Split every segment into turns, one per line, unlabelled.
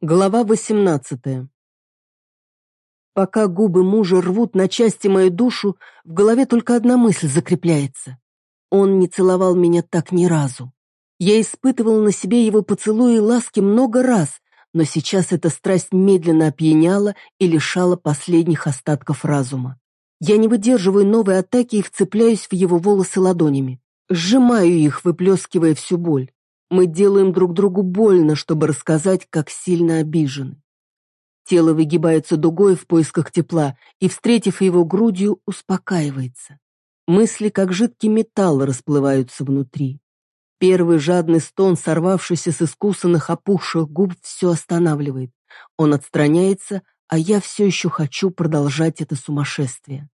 Глава 18 Пока губы мужа рвут на части мою душу, в голове только одна мысль закрепляется. Он не целовал меня так ни разу. Я испытывала на себе его поцелуи и ласки много раз, но сейчас эта страсть медленно опьяняла и лишала последних остатков разума. Я не выдерживаю новой атаки и вцепляюсь в его волосы ладонями. Сжимаю их, выплескивая всю боль. Мы делаем друг другу больно, чтобы рассказать, как сильно обижены. Тело выгибается дугой в поисках тепла и, встретив его грудью, успокаивается. Мысли, как жидкий металл, расплываются внутри. Первый жадный стон, сорвавшийся с искусанных опухших губ, все останавливает. Он отстраняется, а я все еще хочу продолжать это сумасшествие.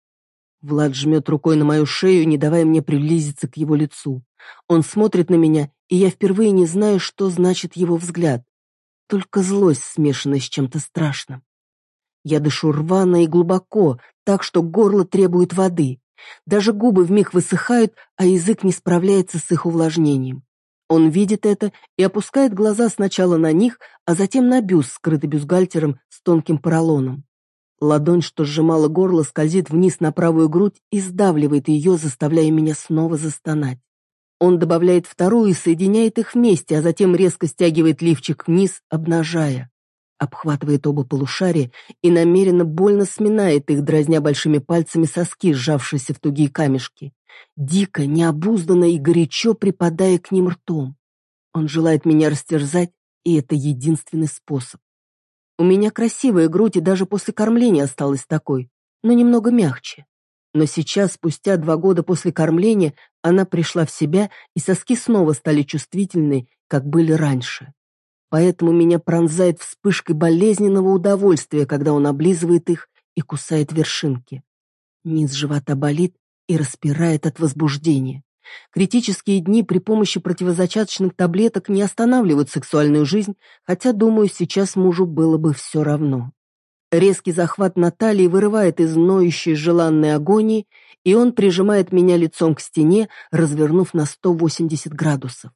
Влад жмет рукой на мою шею, не давая мне приблизиться к его лицу. Он смотрит на меня, и я впервые не знаю, что значит его взгляд. Только злость, смешанная с чем-то страшным. Я дышу рвано и глубоко, так что горло требует воды. Даже губы вмиг высыхают, а язык не справляется с их увлажнением. Он видит это и опускает глаза сначала на них, а затем на бюст, скрытый бюстгальтером с тонким поролоном. Ладонь, что сжимала горло, скользит вниз на правую грудь и сдавливает ее, заставляя меня снова застонать. Он добавляет вторую и соединяет их вместе, а затем резко стягивает лифчик вниз, обнажая. Обхватывает оба полушария и намеренно больно сминает их, дразня большими пальцами соски, сжавшиеся в тугие камешки. Дико, необузданно и горячо припадая к ним ртом. Он желает меня растерзать, и это единственный способ. У меня красивая грудь и даже после кормления осталась такой, но немного мягче. Но сейчас, спустя два года после кормления, она пришла в себя, и соски снова стали чувствительны, как были раньше. Поэтому меня пронзает вспышкой болезненного удовольствия, когда он облизывает их и кусает вершинки. Низ живота болит и распирает от возбуждения. Критические дни при помощи противозачаточных таблеток не останавливают сексуальную жизнь, хотя, думаю, сейчас мужу было бы все равно. Резкий захват Натальи вырывает из ноющей желанной агонии, и он прижимает меня лицом к стене, развернув на 180 градусов.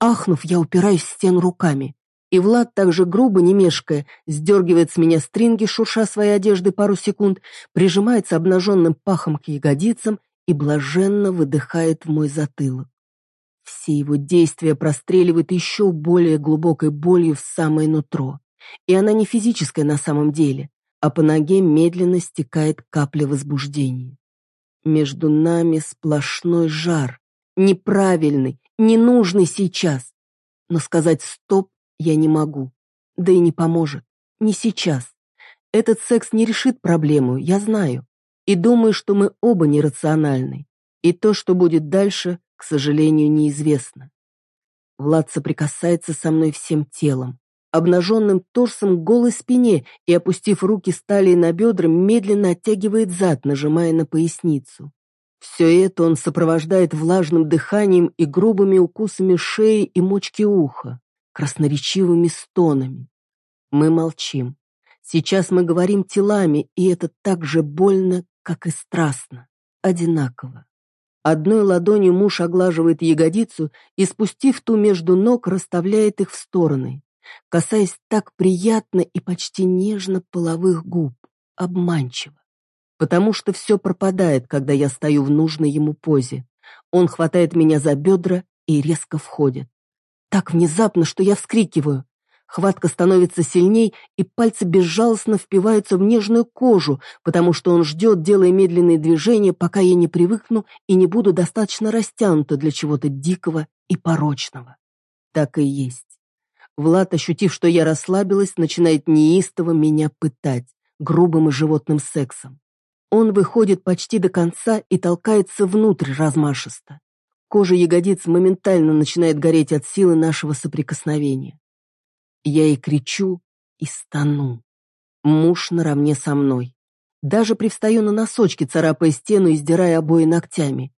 Ахнув, я упираюсь в стену руками. И Влад также грубо, не мешкая, сдергивает с меня стринги, шурша своей одежды пару секунд, прижимается обнаженным пахом к ягодицам и блаженно выдыхает в мой затылок. Все его действия простреливают еще более глубокой болью в самое нутро. И она не физическая на самом деле, а по ноге медленно стекает капля возбуждения. Между нами сплошной жар, неправильный, ненужный сейчас. Но сказать «стоп» я не могу, да и не поможет, не сейчас. Этот секс не решит проблему, я знаю. И думаю, что мы оба нерациональны. И то, что будет дальше, к сожалению, неизвестно. Влад соприкасается со мной всем телом, обнаженным торсом голой спине и, опустив руки с талии на бедра, медленно оттягивает зад, нажимая на поясницу. Все это он сопровождает влажным дыханием и грубыми укусами шеи и мочки уха, красноречивыми стонами. Мы молчим. Сейчас мы говорим телами, и это так же больно, как и страстно, одинаково. Одной ладонью муж оглаживает ягодицу и, спустив ту между ног, расставляет их в стороны, касаясь так приятно и почти нежно половых губ, обманчиво. Потому что все пропадает, когда я стою в нужной ему позе. Он хватает меня за бедра и резко входит. Так внезапно, что я вскрикиваю. Хватка становится сильней, и пальцы безжалостно впиваются в нежную кожу, потому что он ждет, делая медленные движения, пока я не привыкну и не буду достаточно растянута для чего-то дикого и порочного. Так и есть. Влад, ощутив, что я расслабилась, начинает неистово меня пытать, грубым и животным сексом. Он выходит почти до конца и толкается внутрь размашисто. Кожа ягодиц моментально начинает гореть от силы нашего соприкосновения. Я и кричу, и стану. Муж наравне со мной. Даже привстаю на носочки, царапая стену и сдирая обои ногтями.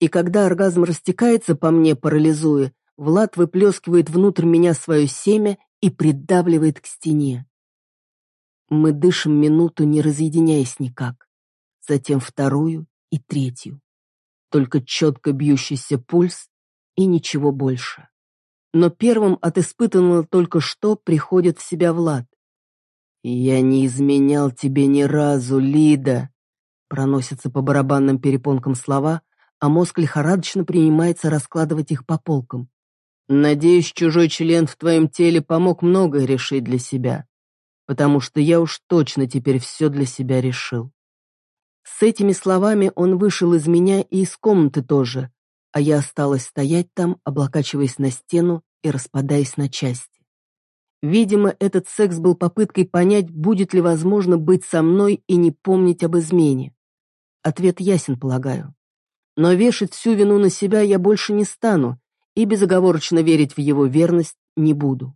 И когда оргазм растекается по мне, парализуя, Влад выплескивает внутрь меня свое семя и придавливает к стене. Мы дышим минуту, не разъединяясь никак. Затем вторую и третью. Только четко бьющийся пульс и ничего больше. Но первым от испытанного только что приходит в себя Влад. «Я не изменял тебе ни разу, Лида!» Проносятся по барабанным перепонкам слова, а мозг лихорадочно принимается раскладывать их по полкам. «Надеюсь, чужой член в твоем теле помог многое решить для себя, потому что я уж точно теперь все для себя решил». С этими словами он вышел из меня и из комнаты тоже, а я осталась стоять там, облокачиваясь на стену и распадаясь на части. Видимо, этот секс был попыткой понять, будет ли возможно быть со мной и не помнить об измене. Ответ ясен, полагаю. Но вешать всю вину на себя я больше не стану и безоговорочно верить в его верность не буду.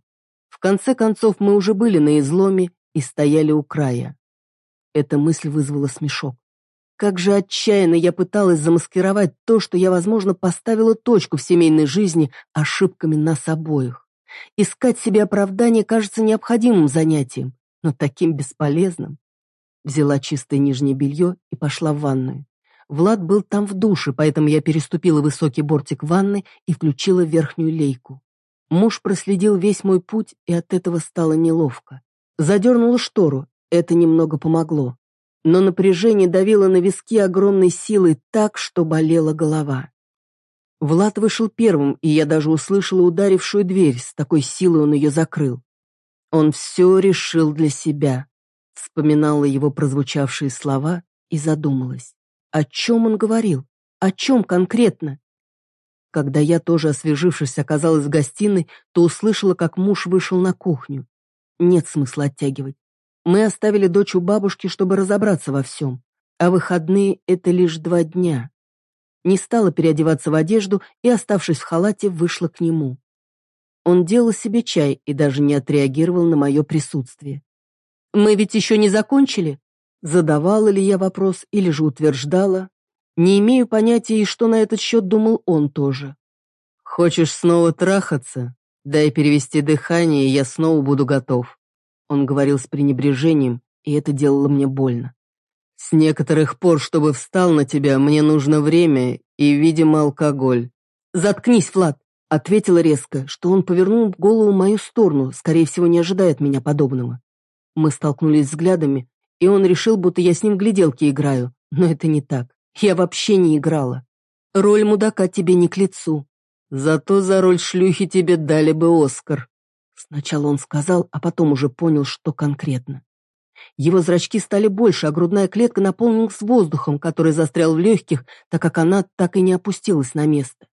В конце концов, мы уже были на изломе и стояли у края. Эта мысль вызвала смешок. Как же отчаянно я пыталась замаскировать то, что я, возможно, поставила точку в семейной жизни ошибками нас обоих. Искать себе оправдание кажется необходимым занятием, но таким бесполезным. Взяла чистое нижнее белье и пошла в ванную. Влад был там в душе, поэтому я переступила высокий бортик ванны и включила верхнюю лейку. Муж проследил весь мой путь, и от этого стало неловко. Задернула штору, это немного помогло но напряжение давило на виски огромной силой так, что болела голова. Влад вышел первым, и я даже услышала ударившую дверь, с такой силой он ее закрыл. Он все решил для себя. Вспоминала его прозвучавшие слова и задумалась. О чем он говорил? О чем конкретно? Когда я, тоже освежившись, оказалась в гостиной, то услышала, как муж вышел на кухню. Нет смысла оттягивать. Мы оставили дочь у бабушки, чтобы разобраться во всем, а выходные — это лишь два дня. Не стала переодеваться в одежду и, оставшись в халате, вышла к нему. Он делал себе чай и даже не отреагировал на мое присутствие. «Мы ведь еще не закончили?» Задавала ли я вопрос или же утверждала? Не имею понятия, и что на этот счет думал он тоже. «Хочешь снова трахаться? Дай перевести дыхание, и я снова буду готов. Он говорил с пренебрежением, и это делало мне больно. «С некоторых пор, чтобы встал на тебя, мне нужно время и, видимо, алкоголь». «Заткнись, Влад!» — ответила резко, что он повернул голову в мою сторону, скорее всего, не ожидает меня подобного. Мы столкнулись взглядами, и он решил, будто я с ним гляделки играю, но это не так. Я вообще не играла. Роль мудака тебе не к лицу. Зато за роль шлюхи тебе дали бы Оскар. Сначала он сказал, а потом уже понял, что конкретно. Его зрачки стали больше, а грудная клетка наполнилась воздухом, который застрял в легких, так как она так и не опустилась на место.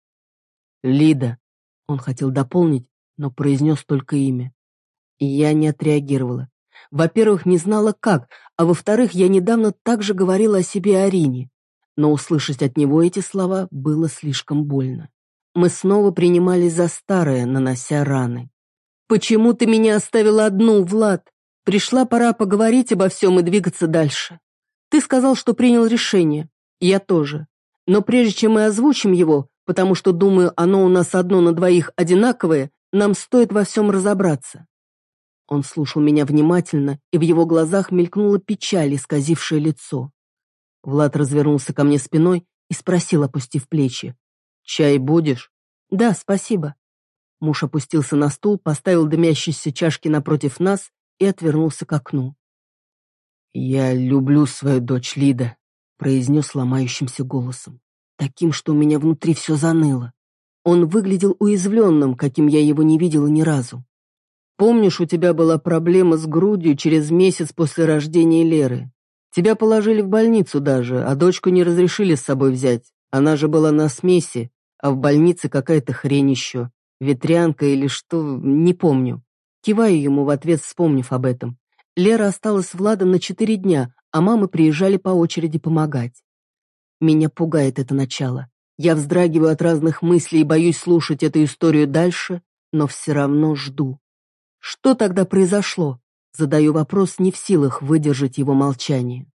«Лида», — он хотел дополнить, но произнес только имя. И я не отреагировала. Во-первых, не знала как, а во-вторых, я недавно также говорила о себе Арине. Но услышать от него эти слова было слишком больно. Мы снова принимались за старое, нанося раны. «Почему ты меня оставила одну, Влад? Пришла пора поговорить обо всем и двигаться дальше. Ты сказал, что принял решение. Я тоже. Но прежде чем мы озвучим его, потому что, думаю, оно у нас одно на двоих одинаковое, нам стоит во всем разобраться». Он слушал меня внимательно, и в его глазах мелькнула печаль, исказившая лицо. Влад развернулся ко мне спиной и спросил, опустив плечи. «Чай будешь?» «Да, спасибо». Муж опустился на стул, поставил дымящиеся чашки напротив нас и отвернулся к окну. «Я люблю свою дочь Лида», — произнес ломающимся голосом, таким, что у меня внутри все заныло. Он выглядел уязвленным, каким я его не видела ни разу. «Помнишь, у тебя была проблема с грудью через месяц после рождения Леры? Тебя положили в больницу даже, а дочку не разрешили с собой взять. Она же была на смеси, а в больнице какая-то хрень еще. Ветрянка или что, не помню. Киваю ему в ответ, вспомнив об этом. Лера осталась с Владом на четыре дня, а мамы приезжали по очереди помогать. Меня пугает это начало. Я вздрагиваю от разных мыслей и боюсь слушать эту историю дальше, но все равно жду. Что тогда произошло? Задаю вопрос, не в силах выдержать его молчание.